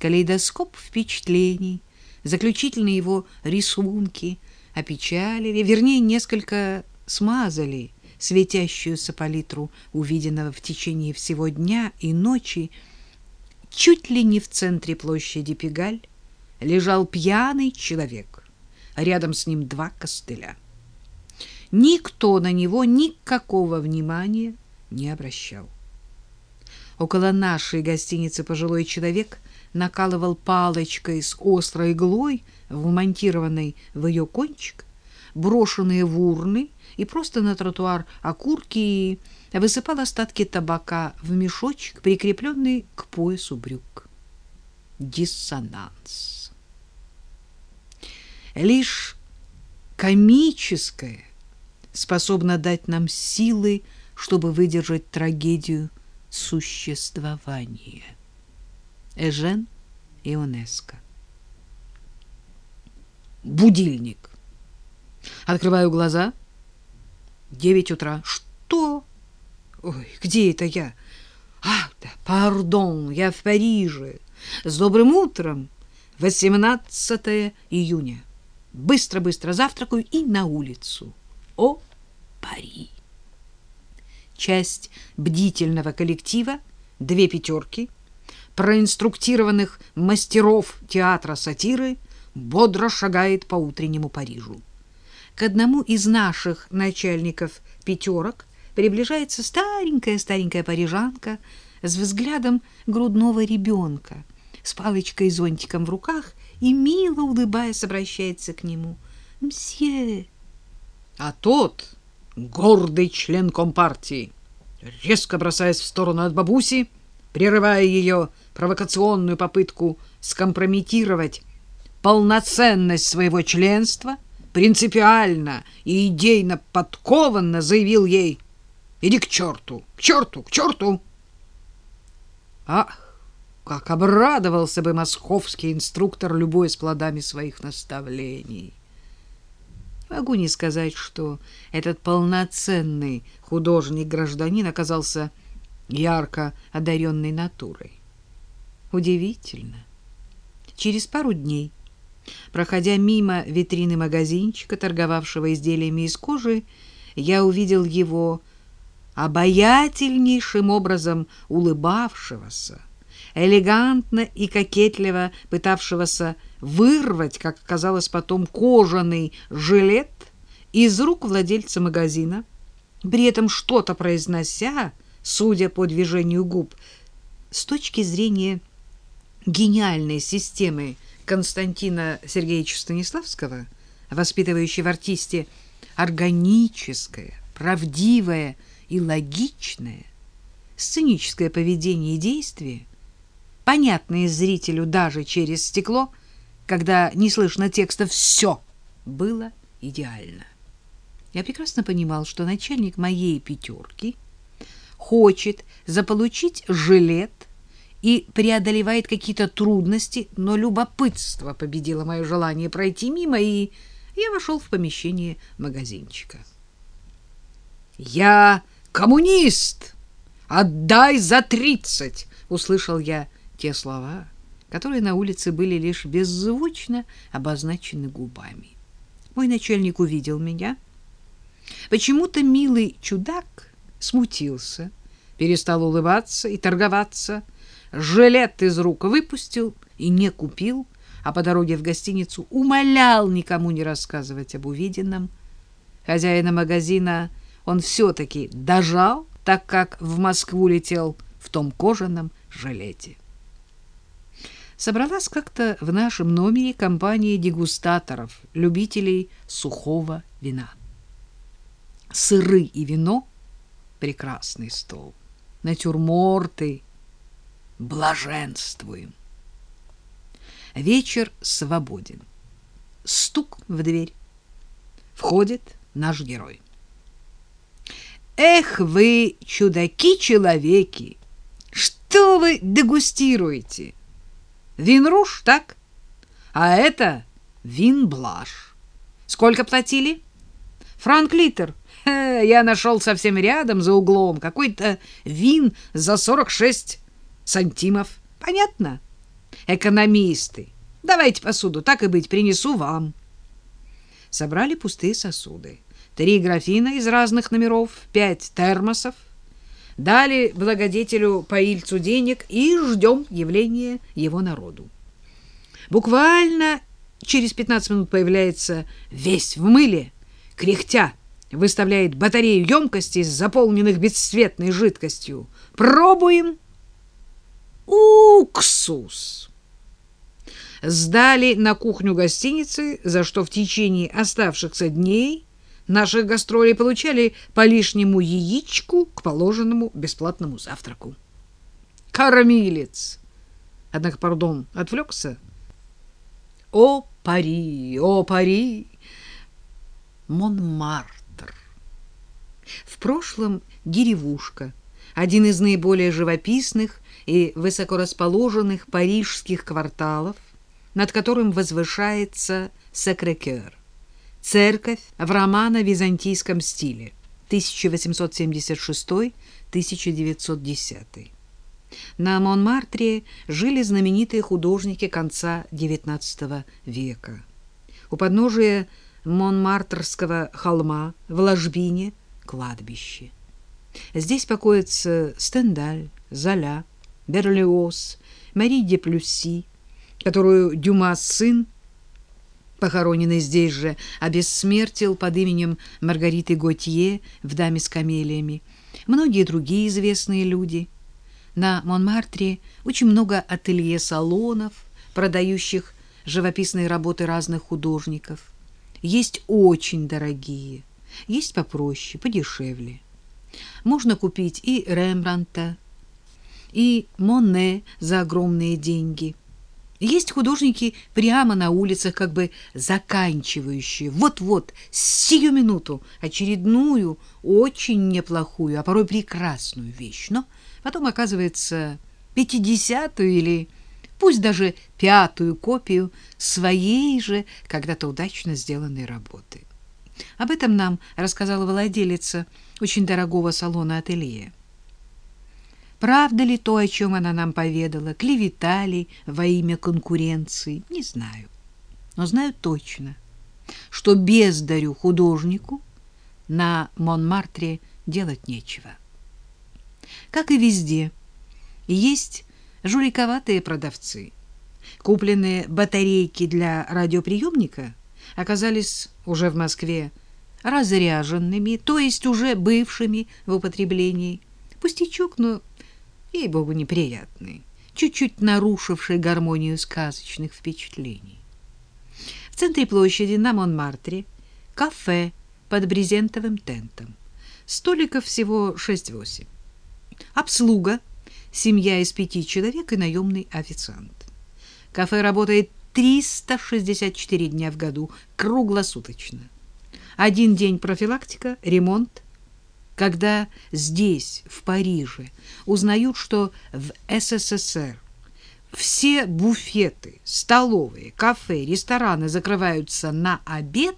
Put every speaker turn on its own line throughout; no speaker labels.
Калейдоскоп впечатлений, заключительные его рисунки опечалили, вернее, несколько смазали светящуюся палитру увиденного в течение всего дня и ночи. Чуть ли не в центре площади Пегаль лежал пьяный человек, а рядом с ним два костыля. Никто на него никакого внимания не обращал. Около нашей гостиницы пожилой человек накалывал палочкой с острой иглой, вмонтированной в ее кончик, брошенные в урны и просто на тротуар окурки и высыпал остатки табака в мешочек, прикрепленный к поясу брюк. Диссонанс. Лишь комическое способно дать нам силы, чтобы выдержать трагедию существования. Эжен Ионеско. Будильник. Открываю глаза. Девять утра. Что? Ой, где это я? А, да, пардон, я в Париже. С добрым утром. 18 июня. Быстро-быстро завтракаю и на улицу. О, Пари! Часть бдительного коллектива, две пятерки, проинструктированных мастеров театра сатиры, бодро шагает по утреннему Парижу. К одному из наших начальников пятерок приближается старенькая-старенькая парижанка с взглядом грудного ребенка, с палочкой и зонтиком в руках и, мило улыбаясь, обращается к нему. «Мсье,
а тот, гордый член компартии, резко бросаясь в сторону от бабуси, прерывая ее провокационную попытку скомпрометировать полноценность своего членства, принципиально и идейно подкованно заявил ей «Иди к черту, к черту, к черту!» Ах, как обрадовался бы московский инструктор любой с плодами своих наставлений!
Могу не сказать, что этот полноценный художник-гражданин оказался ярко одаренной натурой. Удивительно. Через пару дней, проходя мимо витрины магазинчика, торговавшего изделиями из кожи, я увидел его обаятельнейшим образом улыбавшегося, элегантно и кокетливо пытавшегося вырвать, как оказалось потом, кожаный жилет из рук владельца магазина, при этом что-то произнося, судя по движению губ, с точки зрения гениальной системы Константина Сергеевича Станиславского, воспитывающей в артисте органическое, правдивое и логичное, сценическое поведение и действие, понятные зрителю даже через стекло – когда не слышно текста, все было идеально. Я прекрасно понимал, что начальник моей пятерки хочет заполучить жилет и преодолевает какие-то трудности, но любопытство победило мое желание пройти мимо, и я вошел в помещение магазинчика.
«Я коммунист! Отдай за тридцать!» — услышал я те слова — которые на улице были лишь беззвучно обозначены губами. Мой начальник увидел меня. Почему-то милый чудак смутился, перестал улыбаться и торговаться, жилет из рук выпустил и не купил, а по дороге в гостиницу умолял никому не рассказывать об увиденном. Хозяина магазина он все-таки дожал, так как в Москву летел в том кожаном жилете собралась как-то в нашем номере компания дегустаторов, любителей сухого вина. Сыры и вино — прекрасный стол. Натюрморты — блаженствуем. Вечер свободен. Стук в дверь. Входит наш герой. Эх вы, чудаки-человеки! Что вы дегустируете? Винруш, так? А это винблаш. Сколько платили? Франк литр. Я нашел совсем рядом, за углом, какой-то вин за 46 сантимов. Понятно?
Экономисты. Давайте посуду, так и быть, принесу вам. Собрали пустые сосуды. Три графина из разных номеров, пять термосов. Дали благодетелю Паильцу денег и ждем явления его народу. Буквально через 15 минут появляется весь в мыле, кряхтя, выставляет батарею емкостей, заполненных бесцветной жидкостью. Пробуем. Уксус! Сдали на кухню гостиницы, за что в течение оставшихся дней наших гастролей получали по лишнему яичку к положенному бесплатному завтраку. Кормилец! Однако, пардон, отвлекся. О, Пари, о, Пари! Монмартр. В прошлом деревушка, один из наиболее живописных и высокорасположенных парижских кварталов, над которым возвышается Сакрекер. Церковь в романо-византийском стиле 1876-1910. На Монмартре жили знаменитые художники конца XIX века. У подножия Монмартрского холма в ложбине кладбище. Здесь покоятся Стендаль, Золя, Берлиоз, Мари де Плюсси, которую Дюма сын, похороненный здесь же, обессмертил под именем Маргариты Готье в «Даме с камелиями», многие другие известные люди. На Монмартре очень много ателье-салонов, продающих живописные работы разных художников. Есть очень дорогие, есть попроще, подешевле. Можно купить и Рембранта, и Моне за огромные деньги. Есть художники прямо на улицах, как бы заканчивающие вот-вот, сию минуту, очередную, очень неплохую, а порой прекрасную вещь. Но потом оказывается пятидесятую или пусть даже пятую копию своей же когда-то удачно сделанной работы. Об этом нам рассказала владелица очень дорогого салона ателье. Правда ли то, о чем она нам поведала, клевета ли во имя конкуренции, не знаю. Но знаю точно, что бездарю художнику на Монмартре делать нечего. Как и везде, есть жуликоватые продавцы. Купленные батарейки для радиоприемника оказались уже в Москве разряженными, то есть уже бывшими в употреблении. Пустячок, но, ей-богу, неприятный, чуть-чуть нарушивший гармонию сказочных впечатлений. В центре площади на Монмартре кафе под брезентовым тентом. Столиков всего 6-8. Обслуга семья из пяти человек и наемный официант. Кафе работает 364 дня в году, круглосуточно. Один день профилактика, ремонт. Когда здесь, в Париже, узнают, что в СССР все буфеты, столовые, кафе, рестораны закрываются на обед,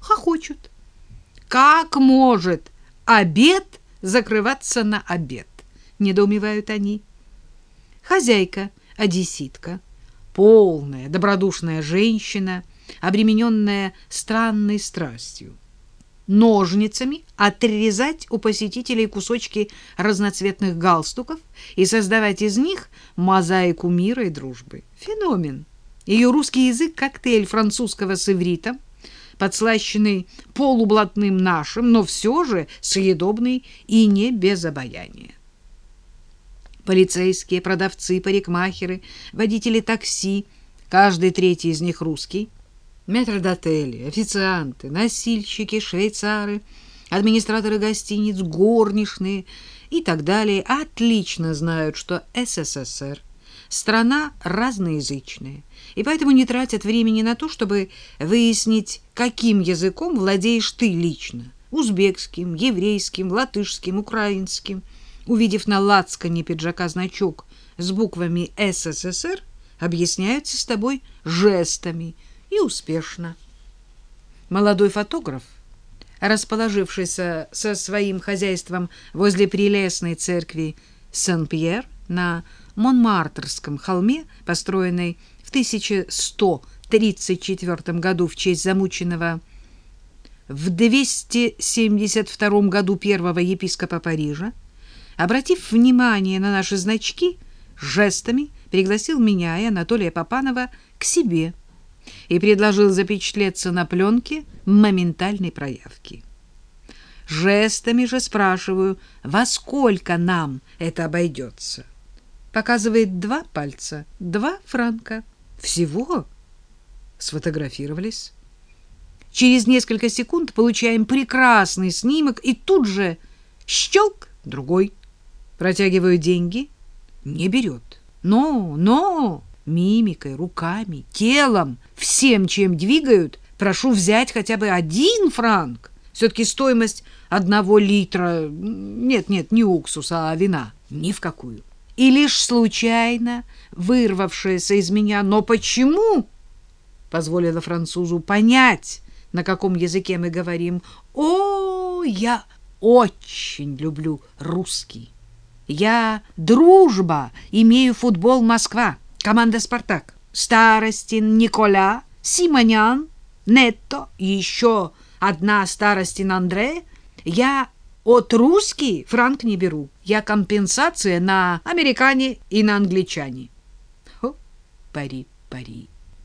хохочут. Как может обед закрываться на обед? недоумевают они. Хозяйка, одесситка, полная, добродушная женщина, обремененная странной страстью. Ножницами отрезать у посетителей кусочки разноцветных галстуков и создавать из них мозаику мира и дружбы. Феномен. Ее русский язык — коктейль французского с ивритом, подслащенный полублатным нашим, но все же съедобный и не без обаяния полицейские, продавцы, парикмахеры, водители такси, каждый третий из них русский, метрдотели, официанты, носильщики, швейцары, администраторы гостиниц, горничные и так далее отлично знают, что СССР страна разноязычная, и поэтому не тратят времени на то, чтобы выяснить, каким языком владеешь ты лично – узбекским, еврейским, латышским, украинским – увидев на лацкане пиджака значок с буквами СССР, объясняются с тобой жестами и успешно. Молодой фотограф, расположившийся со своим хозяйством возле прелестной церкви Сен-Пьер, на Монмартрском холме, построенной в 1134 году в честь замученного в 272 году первого епископа Парижа, обратив внимание на наши значки, жестами пригласил меня и Анатолия Попанова к себе и предложил запечатлеться на пленке моментальной проявки. Жестами же спрашиваю, во сколько нам это обойдется. Показывает два пальца, два франка. Всего? Сфотографировались. Через несколько секунд получаем прекрасный снимок, и тут же щелк, другой. Протягиваю деньги, не берет. Но, но, мимикой, руками, телом, всем, чем двигают, прошу взять хотя бы один франк. Все-таки стоимость одного литра, нет, нет, не уксуса, а вина, ни в какую. И лишь случайно вырвавшаяся из меня «но почему?» позволила французу понять, на каком языке мы говорим. О, я очень люблю русский. Я дружба, имею футбол Москва, команда «Спартак», Старостин, Никола, Симонян, Нетто еще одна Старостин Андре. Я от русский франк не беру. Я компенсация на американе и на англичане. Хо, пари, пари.